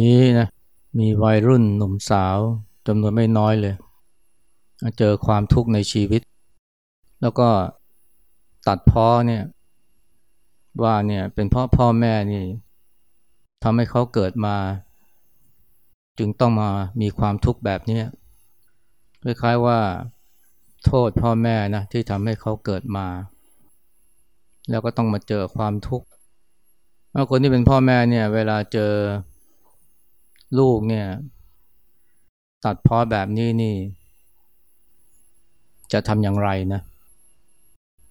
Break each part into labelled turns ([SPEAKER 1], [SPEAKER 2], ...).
[SPEAKER 1] นี้นะมีวัยรุ่นหนุ่มสาวจำนวนไม่น้อยเลย เจอความทุกข์ในชีวิต แล้วก็ตัดพ้อเนี่ยว่าเนี่ยเป็นเพราะพ่อแม่นี่ทำให้เขาเกิดมา จึงต้องมามีความทุกข์แบบนี้คล้ายๆว่าโทษพ่อแม่นะที่ทำให้เขาเกิดมา แล้วก็ต้องมาเจอความทุกข์คนที่เป็นพ่อแม่เนี่ย เวลาเจอ ลูกเนี่ย ตัดพ้อแบบนี้นี่ จะทำอย่างไรนะ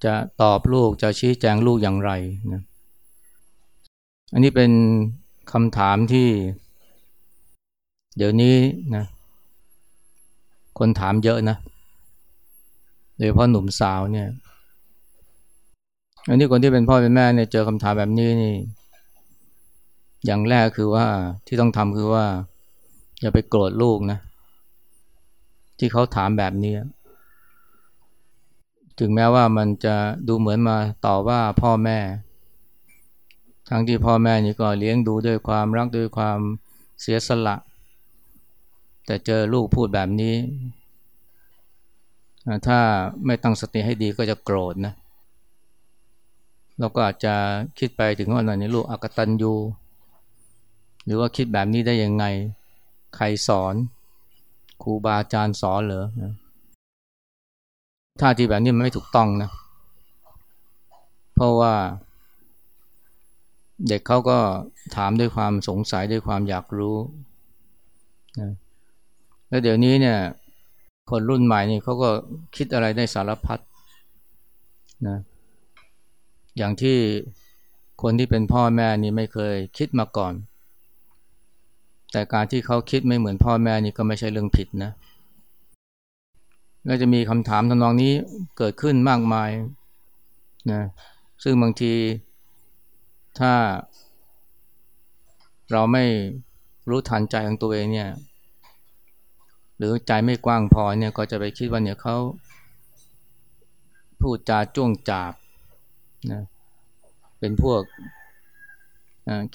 [SPEAKER 1] จะตอบลูกจะชี้แจงลูกอย่างไรนะอันนี้เป็นคำถามที่ เดี๋ยวนี้นะ คนถามเยอะนะโดยเฉพาะหนุ่มสาวเนี่ย อันนี้คนที่เป็นพ่อเป็นแม่เนี่ยเจอคำถามแบบนี้นี่ อย่างแรกคือว่าที่ต้องทำคือว่า อย่าไปโกรธลูกนะ ที่เขาถามแบบนี้ ถึงแม้ว่ามันจะดูเหมือนมาต่อว่าพ่อแม่ ทั้งที่พ่อแม่นี่ก็เลี้ยงดูด้วยความรักด้วยความเสียสละ แต่เจอลูกพูดแบบนี้ ถ้าไม่ตั้งสติให้ดีก็จะโกรธนะเราก็อาจจะคิดไปถึงว่าหน่อยนี้ลูกอกตันยู หรือว่าคิดแบบนี้ได้ยังไง ใครสอน ครูบาอาจารย์สอนเหรอท่าทีแบบนี้มันไม่ถูกต้องนะ เพราะว่า เด็กเขาก็ถามด้วยความสงสัยด้วยความอยากรู้นะแล้วเดี๋ยวนี้เนี่ย คนรุ่นใหม่นี่เขาก็คิดอะไรได้สารพัดนะอย่างที่คนที่เป็นพ่อแม่นี่ไม่เคยคิดมาก่อน แต่การที่เขาคิดไม่เหมือนพ่อแม่นี่ก็ไม่ใช่เรื่องผิดนะก็จะมีคำถามทำนองนี้เกิดขึ้นมากมายนะซึ่งบางทีถ้า เราไม่รู้ทันใจของตัวเองเนี่ย หรือใจไม่กว้างพอเนี่ยก็จะไปคิดว่าเนี่ยเขาพูดจาจ้วงจาบนะเป็นพวก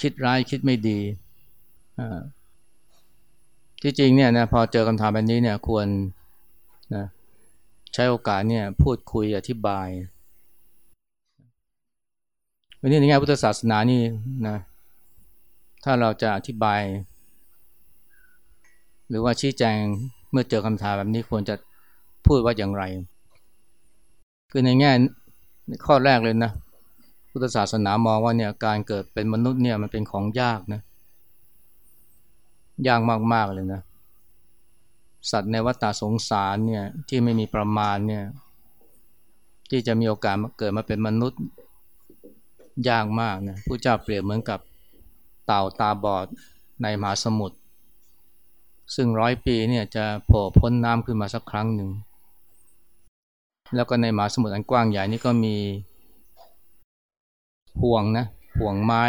[SPEAKER 1] คิดร้ายคิดไม่ดี ที่จริงเนี่ยนะพอเจอคำถามแบบนี้เนี่ยควรนะใช้โอกาสเนี่ยพูดคุยอธิบายวันนี้ในแง่พุทธศาสนานี่นะถ้าเราจะอธิบาย หรือว่าชี้แจงเมื่อเจอคำถามแบบนี้ควรจะพูดว่าอย่างไร คือในแง่ข้อแรกเลยนะพุทธศาสนามองว่าเนี่ยการเกิดเป็นมนุษย์เนี่ยมันเป็นของยากนะ ยากมาก ๆ เลยนะ สัตว์ในวัฏสงสารเนี่ยที่ไม่มีประมาณเนี่ยที่จะมีโอกาสมาเกิดมาเป็นมนุษย์ยากมากนะผู้เจ้าเปรียบเหมือนกับเต่าตาบอดในมหาสมุทรซึ่งร้อยปีเนี่ยจะโผล่พ้นน้ำขึ้นมาสักครั้งหนึ่ง แล้วก็ในมหาสมุทรอันกว้างใหญ่นี่ก็มีห่วงนะห่วงไม้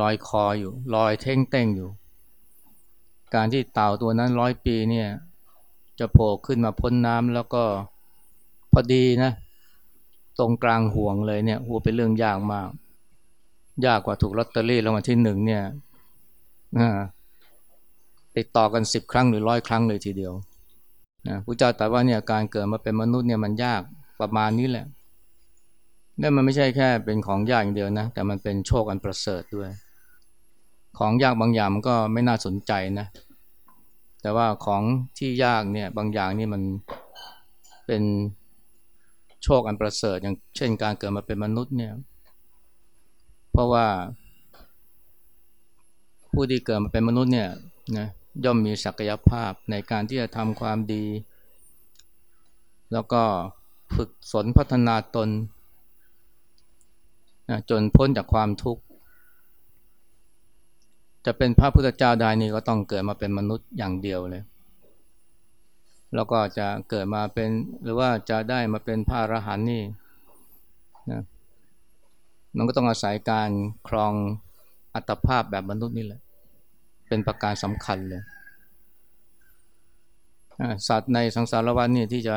[SPEAKER 1] ลอยคออยู่ลอยเท่งเต้งอยู่ การที่เต่าตัวนั้นร้อยปีเนี่ยจะโผล่ขึ้นมาพ้นน้ำแล้วก็พอดีนะ ตรงกลางห่วงเลยเนี่ยหัวเป็นเรื่องยากมาก ยากกว่าถูกลอตเตอรี่รางวัลที่หนึ่งเนี่ยติดต่อกันสิบครั้งหรือร้อยครั้งเลยทีเดียวนะพระเจ้าตรัสว่าเนี่ยการเกิดมาเป็นมนุษย์เนี่ยมันยากประมาณนี้แหละนี่มันไม่ใช่แค่เป็นของยากอย่างเดียวนะ แต่มันเป็นโชคอันประเสริฐด้วย ของยากบางอย่างมันก็ไม่น่าสนใจนะ แต่ว่าของที่ยากเนี่ยบางอย่างนี่มันเป็นโชคอันประเสริฐอย่างเช่นการเกิดมาเป็นมนุษย์เนี่ย เพราะว่า ผู้ที่เกิดมาเป็นมนุษย์เนี่ยนะย่อมมีศักยภาพในการที่จะทำความดี แล้วก็ฝึกฝนพัฒนาตนนะจนพ้นจากความทุกข์ จะเป็นพระพุทธเจ้าได้นี่ก็ต้องเกิดมาเป็นมนุษย์อย่างเดียวเลย แล้วก็จะเกิดมาเป็นหรือว่าจะได้มาเป็นพระอรหันต์นี่นะมันก็ต้องอาศัยการครองอัตภาพแบบมนุษย์นี่แหละ เป็นประการสำคัญเลย สัตว์ในสังสารวัฏนี่ที่จะ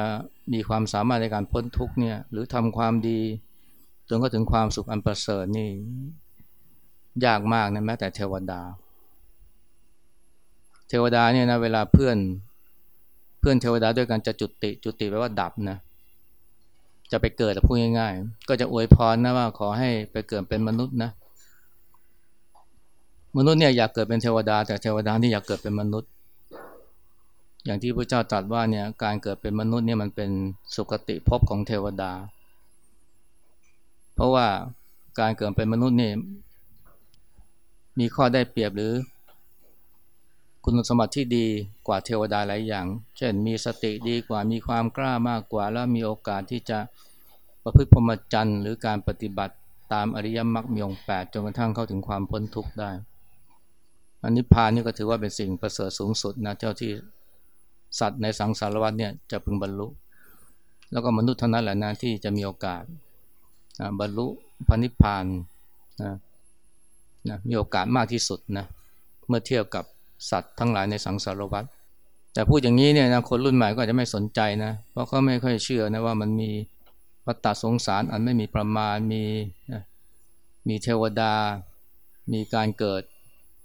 [SPEAKER 1] มีความสามารถในการพ้นทุกเนี่ยหรือทำความดีจนก็ถึงความสุขอันประเสริฐนี่ ยากมากนะแม้แต่เทวดา เทวดาเนี่ยนะเวลาเพื่อนเพื่อนเทวดาด้วยกันจะจุติจุติแปลว่าดับนะจะไปเกิดพูดง่ายๆ ก็จะอวยพรนะว่าขอให้ไปเกิดเป็นมนุษย์นะ มนุษย์เนี่ยอยากเกิดเป็นเทวดา แต่เทวดาที่อยากเกิดเป็นมนุษย์ อย่างที่พระเจ้าตรัสว่าเนี่ยการเกิดเป็นมนุษย์เนี่ยมันเป็นสุคติภพของเทวดา เพราะว่าการเกิดเป็นมนุษย์เนี่ย มีข้อได้เปรียบหรือ คุณสมบัติที่ดีกว่าเทวดาหลายอย่าง เช่นมีสติดีกว่ามีความกล้ามากกว่า แล้วมีโอกาสที่จะประพฤติพรหมจรรย์หรือการปฏิบัติตามอริยมรรคมีองแปดจนกระทั่งเข้าถึงความพ้นทุกข์ได้ อันนี้พานนี่ก็ถือว่าเป็นสิ่งประเสริฐสูงสุดนะเจ้าที่สัตว์ในสังสารวัฏเนี่ยจะพึงบรรลุ แล้วก็มนุษย์เท่านั้นแหละนะที่จะมีโอกาสบรรลุพระนิพพานนะ นะมีโอกาสมากที่สุดนะเมื่อเทียบกับสัตว์ทั้งหลายในสังสารวัฏแต่พูดอย่างนี้เนี่ยนะคนรุ่นใหม่ก็จะไม่สนใจนะเพราะเขาไม่ค่อยเชื่อนะว่ามันมีวัฏสงสารอันไม่มีประมาณมีมีเทวดา มีการเกิด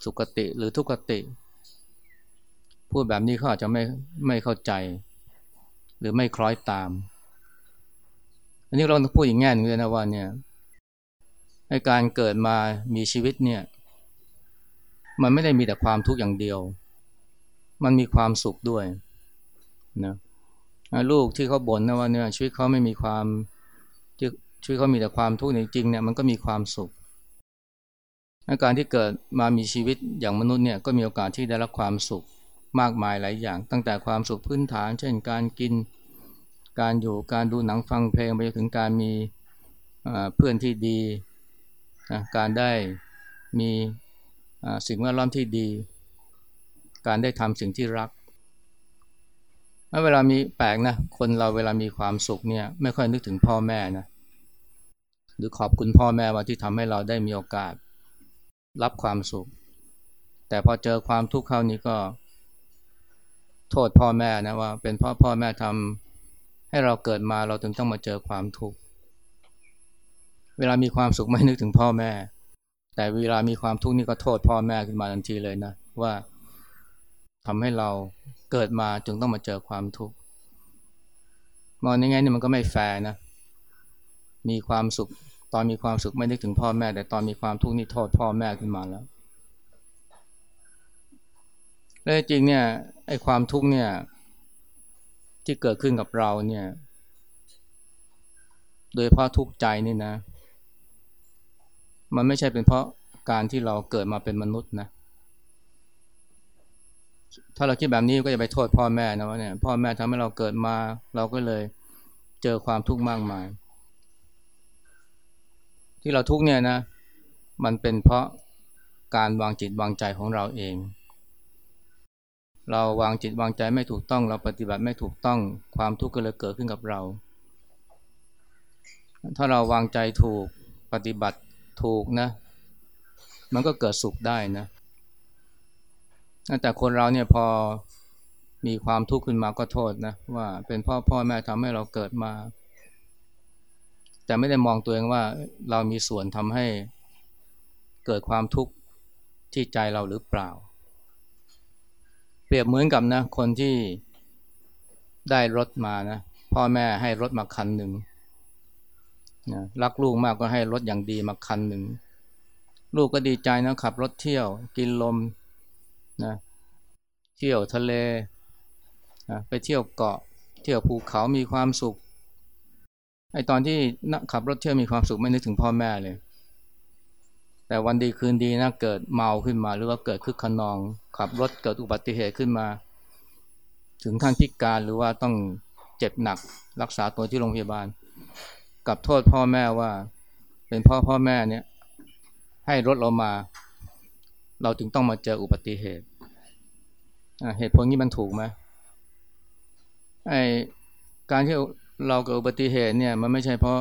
[SPEAKER 1] สุคติหรือทุกติ พูดแบบนี้เขาอาจจะไม่ไม่เข้าใจ หรือไม่คล้อยตาม อันนี้เราต้องพูดอย่างแง่นึงเลยนะว่าเนี่ย การเกิดมามีชีวิตเนี่ย มันไม่ได้มีแต่ความทุกข์อย่างเดียว มันมีความสุขด้วยนะลูกที่เขาบ่นนะว่าเนี่ยชีวิตเขาไม่มีความชีวิตเขามีแต่ความทุกข์จริงเนี่ยมันก็มีความสุขอาการที่เกิดมามีชีวิตอย่างมนุษย์เนี่ยก็มีโอกาสที่ได้รับความสุขมากมายหลายอย่าง ตั้งแต่ความสุขพื้นฐาน เช่นการกินการอยู่การดูหนังฟังเพลงไปจนถึงการมีเพื่อนที่ดี การได้มีสิ่งแวดล้อมที่ดี การได้ทำสิ่งที่รักเวลามีแปลกนะคนเราเวลามีความสุขเนี่ยไม่ค่อยนึกถึงพ่อแม่นะหรือขอบคุณพ่อแม่ว่าที่ทำให้เราได้มีโอกาสรับความสุข แต่พอเจอความทุกข์เข้านี้ก็ โทษพ่อแม่นะว่า เป็นพ่อพ่อแม่ทำให้เราเกิดมาเราถึงต้องมาเจอความทุกข์ เวลามีความสุขไม่นึกถึงพ่อแม่ แต่เวลามีความทุกข์นี่ก็โทษพ่อแม่ขึ้นมาทันทีเลยนะ ว่าทำให้เราเกิดมาจึงต้องมาเจอความทุกข์มองยังไงนี่มันก็ไม่แฟร์นะ มีความสุข ตอนมีความสุขไม่นึกถึงพ่อแม่ แต่ตอนมีความทุกข์นี่โทษพ่อแม่ขึ้นมาแล้วและจริงเนี่ยไอ้ความทุกข์เนี่ย ที่เกิดขึ้นกับเราเนี่ย โดยเพราะทุกข์ใจนี่นะ มันไม่ใช่เป็นเพราะการที่เราเกิดมาเป็นมนุษย์นะ ถ้าเราคิดแบบนี้ก็จะไปโทษพ่อแม่นะว่าเนี่ยพ่อแม่ทำให้เราเกิดมา เราก็เลยเจอความทุกข์มากมาย ที่เราทุกข์เนี่ยนะ มันเป็นเพราะการวางจิตวางใจของเราเอง เราวางจิตวางใจไม่ถูกต้อง เราปฏิบัติไม่ถูกต้องความทุกข์ก็เลยเกิดขึ้นกับเรา ถ้าเราวางใจถูกปฏิบัติ ถูกนะ มันก็เกิดสุขได้นะแต่คนเราเนี่ยพอมีความทุกข์ขึ้นมาก็โทษนะว่าเป็นพ่อพ่อแม่ทำให้เราเกิดมา แต่ไม่ได้มองตัวเองว่าเรามีส่วนทำให้เกิดความทุกข์ที่ใจเราหรือเปล่า เปรียบเหมือนกับนะคนที่ได้รถมานะพ่อแม่ให้รถมาคันหนึ่ง นะรักลูกมากก็ให้รถอย่างดีมาคันหนึ่ง ลูกก็ดีใจนะขับรถเที่ยวกินลมนะเที่ยวทะเลนะไปเที่ยวเกาะ เที่ยวภูเขามีความสุขไอตอนที่นักขับรถเที่ยวมีความสุขไม่นึกถึงพ่อแม่เลย แต่วันดีคืนดีนะเกิดเมาขึ้นมา หรือว่าเกิดคึกขนอง ขับรถเกิดอุบัติเหตุขึ้นมา ถึงขั้นพิการหรือว่าต้องเจ็บหนักรักษาตัวที่โรงพยาบาล กับโทษพ่อแม่ว่า เป็นพ่อพ่อแม่เนี่ยให้รถเรามา เราจึงต้องมาเจออุบัติเหตุเหตุผลนี้มันถูกไหมไอการที่เราเกิดอุบัติเหตุเนี่ยมันไม่ใช่เพราะ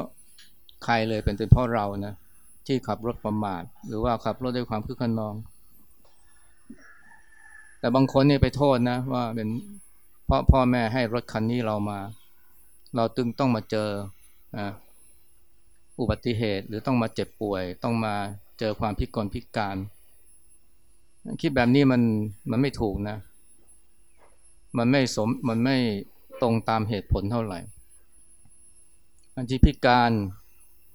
[SPEAKER 1] ใครเลยเป็นเป็นเพราะเรานะที่ขับรถประมาทหรือว่าขับรถด้วยความคึกขนอง แต่บางคนเนี่ยไปโทษนะว่าเป็นเพราะพ่อแม่ให้รถคันนี้เรามา เราตึงต้องมาเจอ อุบัติเหตุ หรือต้องมาเจ็บป่วย ต้องมาเจอความพิกลพิการคิดแบบนี้มันมันไม่ถูกนะ มันไม่สมมันไม่ตรงตามเหตุผลเท่าไหร่ อันที่พิการ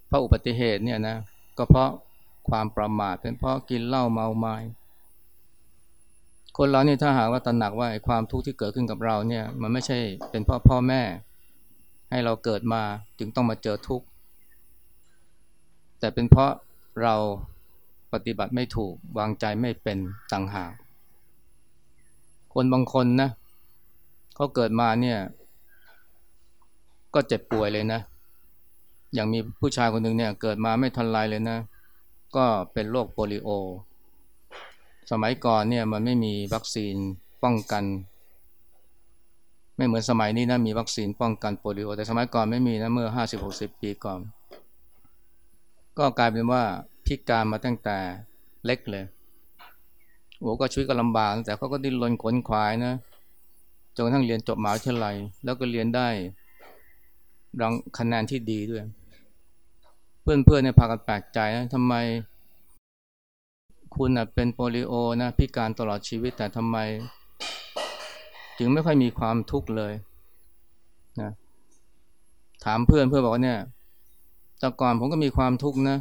[SPEAKER 1] เพราะอุบัติเหตุเนี่ยนะก็เพราะความประมาทเป็นเพราะกินเหล้าเมาไม้คนเราเนี่ยถ้าหากว่าตระหนักว่าความทุกข์ที่เกิดขึ้นกับเราเนี่ยมันไม่ใช่เป็นเพราะพ่อแม่ ให้เราเกิดมาจึงต้องมาเจอทุกข์ แต่เป็นเพราะเราปฏิบัติไม่ถูกวางใจไม่เป็นต่างหาก คนบางคนนะเขาเกิดมาเนี่ย ก็เจ็บป่วยเลยนะ อย่างมีผู้ชายคนหนึ่งเนี่ย เกิดมาไม่ทันไรเลยนะ ก็เป็นโรคโปลิโอ สมัยก่อนเนี่ยมันไม่มีวัคซีนป้องกัน ไม่เหมือนสมัยนี้นะมีวัคซีนป้องกันโปลิโอ แต่สมัยก่อนไม่มีนะเมื่อห้าสิบหกสิบปีก่อน ก็กลายเป็นว่าพิการมาตั้งแต่เล็กเลยโอ้ก็ชีวิตก็ลำบากแต่เขาก็ดิ้นรนขนขวายนะจนกระทั่งเรียนจบมหาวิทยาลัย แล้วก็เรียนได้รังคะแนนที่ดีด้วย เพื่อนๆเนี่ยพากันแปลกใจนะทำไม คุณเป็นโปลิโอนะพิการตลอดชีวิตแต่ทำไม จึงไม่ค่อยมีความทุกข์เลยนะถามเพื่อนเพื่อนบอกว่าเนี่ย แต่ก่อนผมก็มีความทุกข์นะ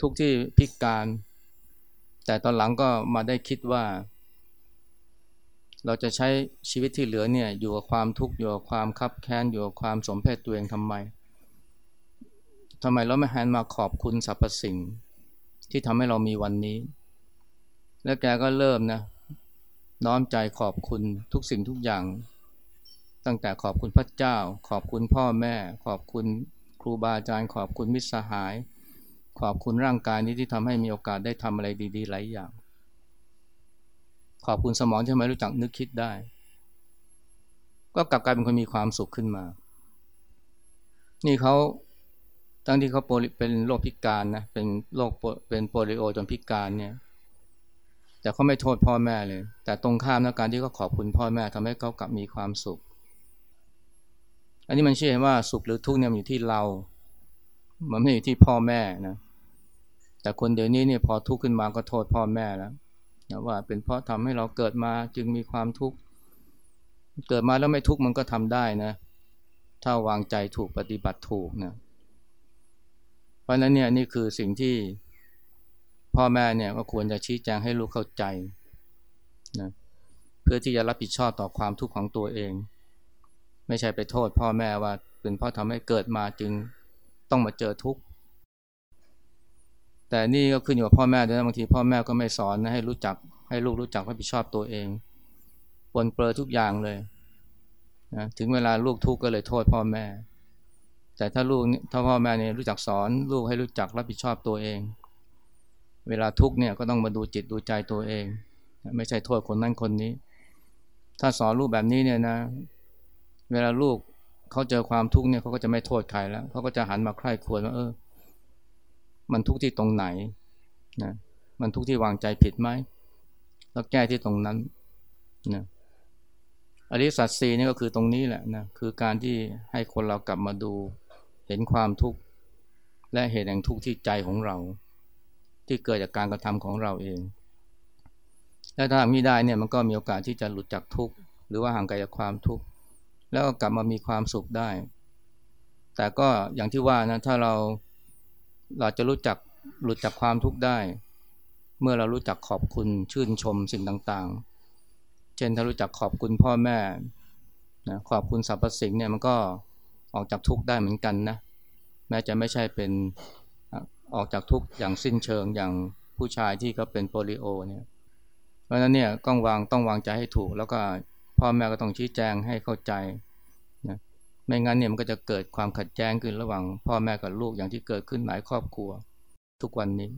[SPEAKER 1] ทุกข์ที่พิการ แต่ตอนหลังก็มาได้คิดว่า เราจะใช้ชีวิตที่เหลือเนี่ย อยู่กับความทุกข์อยู่กับความคับแค้นอยู่กับความสมเพศตัวเองทำไมทำไมเราไม่หันมาขอบคุณสรรพสิ่ง ที่ทำให้เรามีวันนี้ แล้วแกก็เริ่มนะน้อมใจขอบคุณทุกสิ่งทุกอย่าง ตั้งแต่ขอบคุณพระเจ้า ขอบคุณพ่อแม่ ขอบคุณ ครูบาอาจารย์ขอบคุณมิตรสหาย ขอบคุณร่างกายนี้ที่ทำให้มีโอกาสได้ทำอะไรดีๆหลายอย่าง ขอบคุณสมองที่ทำให้รู้จักนึกคิดได้ ก็กลับกลายเป็นคนมีความสุขขึ้นมา นี่เขาตั้งที่เขาเป็นโรคพิการนะเป็นโรคเป็นโปลิโอจนพิการเนี่ยแต่เขาไม่โทษพ่อแม่เลย แต่ตรงข้ามนะการที่เขาขอบคุณพ่อแม่ทำให้เขากลับมีความสุข อันนี้มันเชื่อว่าสุขหรือทุกข์เนี่ยมันอยู่ที่เรา มันไม่อยู่ที่พ่อแม่นะ แต่คนเดี๋ยวนี้เนี่ยพอทุกข์ขึ้นมาก็โทษพ่อแม่แล้วนะว่าเป็นเพราะทำให้เราเกิดมาจึงมีความทุกข์ เกิดมาแล้วไม่ทุกข์มันก็ทำได้นะ ถ้าวางใจถูกปฏิบัติถูกนะ เพราะนั้นเนี่ยนี่คือสิ่งที่พ่อแม่เนี่ยก็ควรจะชี้แจงให้ลูกเข้าใจนะเพื่อที่จะรับผิดชอบต่อความทุกข์ของตัวเอง ไม่ใช่ไปโทษพ่อแม่ว่าเป็นพราะทำให้เกิดมาจึงต้องมาเจอทุกข์แต่นี่ก็ขึ้นอยู่กับพ่อแม่ด้วยนะบางทีพ่อแม่ก็ไม่สอนนะให้รู้จักให้ลูกรู้จักรับผิดชอบตัวเองปนเปื้อทุกอย่างเลยนะถึงเวลาลูกทุกข์ก็เลยโทษพ่อแม่ แต่ถ้าลูกถ้าพ่อแม่เนี่ยรู้จักสอน ลูกให้รู้จักรับผิดชอบตัวเอง เวลาทุกข์เนี่ยก็ต้องมาดูจิตดูใจตัวเอง ไม่ใช่โทษคนนั้นคนนี้ ถ้าสอนลูกแบบนี้เนี่ยนะ เวลาลูกเขาเจอความทุกข์เนี่ยเขาก็จะไม่โทษใครแล้วเขาก็จะหันมาใคร่ควรว่าเออ มันทุกที่ตรงไหนนะมันทุกที่วางใจผิดไหมแล้วแก้ที่ตรงนั้นนะอริสัตสีนี่ก็คือตรงนี้แหละนะคือการที่ให้คนเรากลับมาดูเห็นความทุกข์และเหตุแห่งทุกข์ที่ใจของเรา ที่เกิดจากการกระทำของเราเองและถ้าทำนี้ได้เนี่ยมันก็มีโอกาสที่จะหลุดจากทุกข์หรือว่าห่างไกลจากความทุกข์ แล้วก็กลับมามีความสุขได้ แต่ก็อย่างที่ว่านะถ้าเราเราจะรู้จักหลุดจากความทุกข์ได้ เมื่อเรารู้จักขอบคุณชื่นชมสิ่งต่างๆ เช่นถ้ารู้จักขอบคุณพ่อแม่นะขอบคุณสรรพสิ่งเนี่ยมันก็ออกจากทุกข์ได้เหมือนกันนะแม้จะไม่ใช่เป็นออกจากทุกข์อย่างสิ้นเชิงอย่างผู้ชายที่เขาเป็นโปลิโอเนี่ยเพราะฉะนั้นเนี่ยต้องวางต้องวางใจให้ถูกแล้วก็ พ่อแม่ก็ต้องชี้แจงให้เข้าใจนะไม่งั้นเนี่ยมันก็จะเกิดความขัดแย้งขึ้นระหว่าง พ่อแม่กับลูกอย่างที่เกิดขึ้นหลายครอบครัว ทุกวันนี้